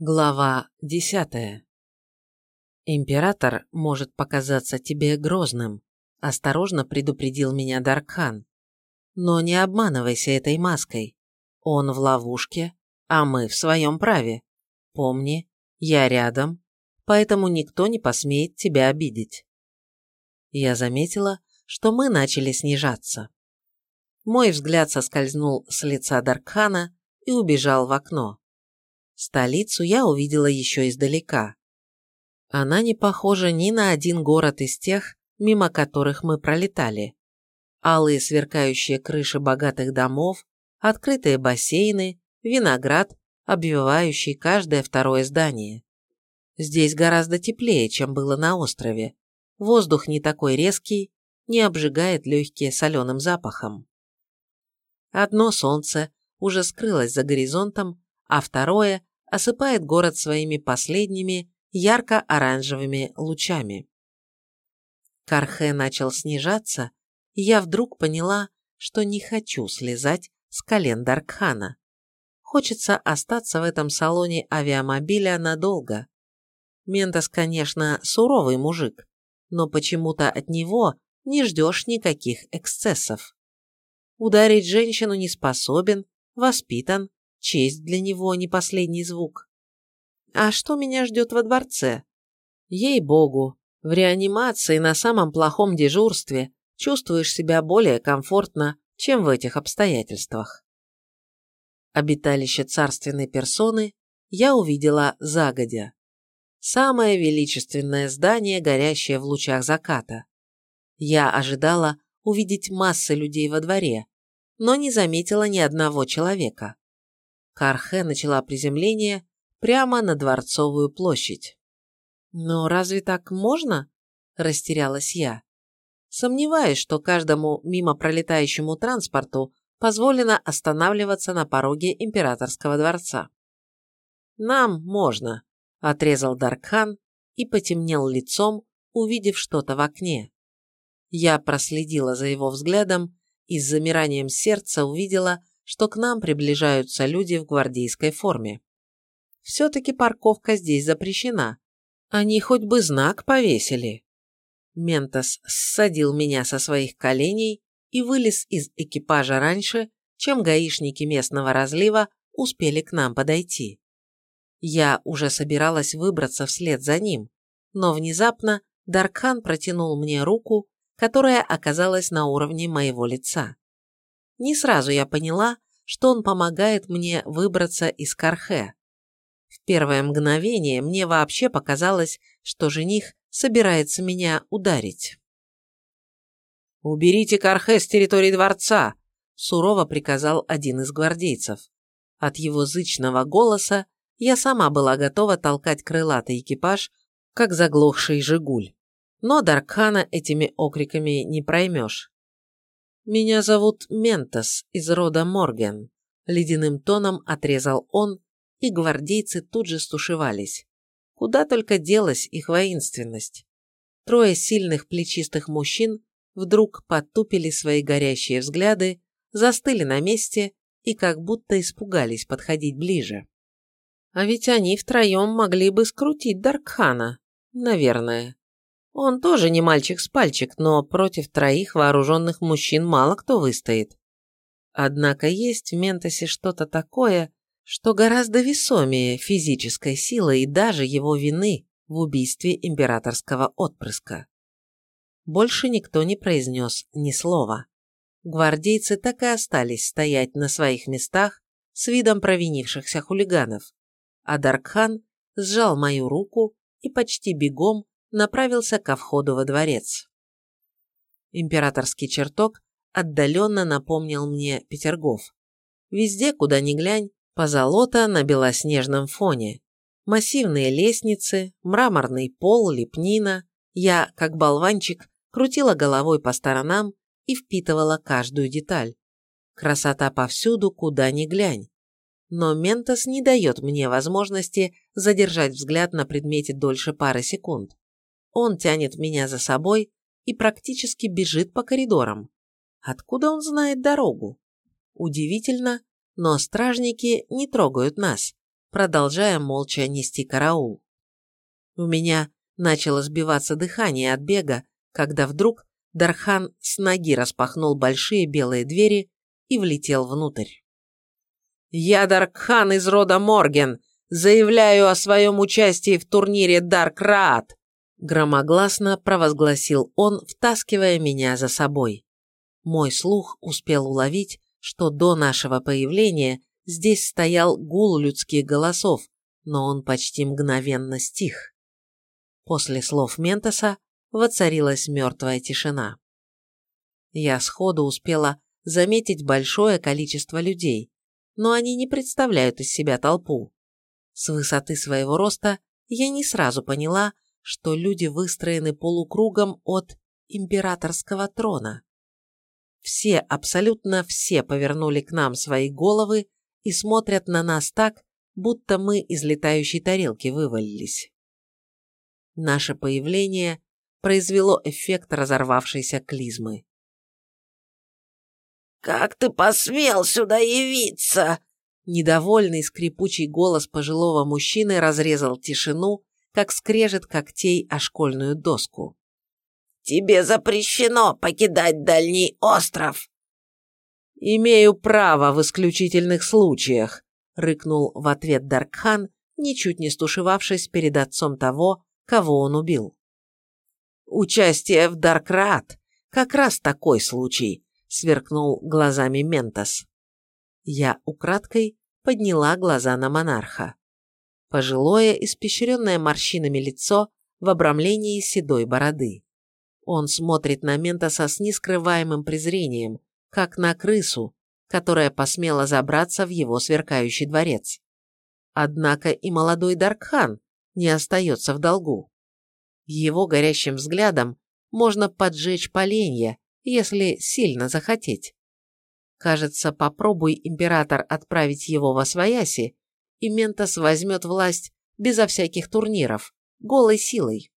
Глава десятая. «Император может показаться тебе грозным», – осторожно предупредил меня Даркхан. «Но не обманывайся этой маской. Он в ловушке, а мы в своем праве. Помни, я рядом, поэтому никто не посмеет тебя обидеть». Я заметила, что мы начали снижаться. Мой взгляд соскользнул с лица Даркхана и убежал в окно. Столицу я увидела еще издалека. Она не похожа ни на один город из тех, мимо которых мы пролетали. Алые сверкающие крыши богатых домов, открытые бассейны, виноград, обвивающий каждое второе здание. Здесь гораздо теплее, чем было на острове. Воздух не такой резкий, не обжигает легкие соленым запахом. Одно солнце уже скрылось за горизонтом, а второе осыпает город своими последними ярко-оранжевыми лучами. Кархе начал снижаться, и я вдруг поняла, что не хочу слезать с колен Даркхана. Хочется остаться в этом салоне авиамобиля надолго. Ментос, конечно, суровый мужик, но почему-то от него не ждешь никаких эксцессов. Ударить женщину не способен, воспитан, Честь для него не последний звук. А что меня ждет во дворце? Ей-богу, в реанимации на самом плохом дежурстве чувствуешь себя более комфортно, чем в этих обстоятельствах. Обиталище царственной персоны я увидела загодя. Самое величественное здание, горящее в лучах заката. Я ожидала увидеть массы людей во дворе, но не заметила ни одного человека. Кархе начала приземление прямо на Дворцовую площадь. «Но разве так можно?» – растерялась я. Сомневаюсь, что каждому мимо пролетающему транспорту позволено останавливаться на пороге императорского дворца. «Нам можно», – отрезал Даркхан и потемнел лицом, увидев что-то в окне. Я проследила за его взглядом и с замиранием сердца увидела, что к нам приближаются люди в гвардейской форме. Все-таки парковка здесь запрещена. Они хоть бы знак повесили. Ментос ссадил меня со своих коленей и вылез из экипажа раньше, чем гаишники местного разлива успели к нам подойти. Я уже собиралась выбраться вслед за ним, но внезапно Даркхан протянул мне руку, которая оказалась на уровне моего лица. Не сразу я поняла, что он помогает мне выбраться из Кархе. В первое мгновение мне вообще показалось, что жених собирается меня ударить. «Уберите Кархе с территории дворца!» – сурово приказал один из гвардейцев. От его зычного голоса я сама была готова толкать крылатый экипаж, как заглохший «Жигуль». Но Даркхана этими окриками не проймешь. «Меня зовут Ментос из рода Морген», – ледяным тоном отрезал он, и гвардейцы тут же стушевались. Куда только делась их воинственность. Трое сильных плечистых мужчин вдруг потупили свои горящие взгляды, застыли на месте и как будто испугались подходить ближе. А ведь они втроем могли бы скрутить Даркхана, наверное. Он тоже не мальчик с пальчик, но против троих вооруженных мужчин мало кто выстоит. Однако есть в Ментосе что-то такое, что гораздо весомее физической силы и даже его вины в убийстве императорского отпрыска. Больше никто не произнес ни слова. Гвардейцы так и остались стоять на своих местах с видом провинившихся хулиганов, а Даркхан сжал мою руку и почти бегом направился ко входу во дворец. Императорский чертог отдаленно напомнил мне Петергоф. Везде, куда ни глянь, позолота на белоснежном фоне. Массивные лестницы, мраморный пол, лепнина. Я, как болванчик, крутила головой по сторонам и впитывала каждую деталь. Красота повсюду, куда ни глянь. Но Ментос не дает мне возможности задержать взгляд на предмете дольше пары секунд. Он тянет меня за собой и практически бежит по коридорам. Откуда он знает дорогу? Удивительно, но стражники не трогают нас, продолжая молча нести караул. У меня начало сбиваться дыхание от бега, когда вдруг Дархан с ноги распахнул большие белые двери и влетел внутрь. «Я Даркхан из рода Морген, заявляю о своем участии в турнире Дарк Раат!» Громогласно провозгласил он, втаскивая меня за собой. Мой слух успел уловить, что до нашего появления здесь стоял гул людских голосов, но он почти мгновенно стих. После слов Ментоса воцарилась мертвая тишина. Я сходу успела заметить большое количество людей, но они не представляют из себя толпу. С высоты своего роста я не сразу поняла, что люди выстроены полукругом от императорского трона. Все, абсолютно все повернули к нам свои головы и смотрят на нас так, будто мы из летающей тарелки вывалились. Наше появление произвело эффект разорвавшейся клизмы. «Как ты посмел сюда явиться?» Недовольный скрипучий голос пожилого мужчины разрезал тишину, как скрежет когтей о школьную доску. «Тебе запрещено покидать дальний остров!» «Имею право в исключительных случаях», — рыкнул в ответ Даркхан, ничуть не стушевавшись перед отцом того, кого он убил. «Участие в Даркрат — как раз такой случай», — сверкнул глазами Ментос. Я украдкой подняла глаза на монарха. Пожилое, испещренное морщинами лицо в обрамлении седой бороды. Он смотрит на Ментоса с нескрываемым презрением, как на крысу, которая посмела забраться в его сверкающий дворец. Однако и молодой Даркхан не остается в долгу. Его горящим взглядом можно поджечь поленья, если сильно захотеть. Кажется, попробуй император отправить его во свояси, и Ментос возьмет власть безо всяких турниров, голой силой.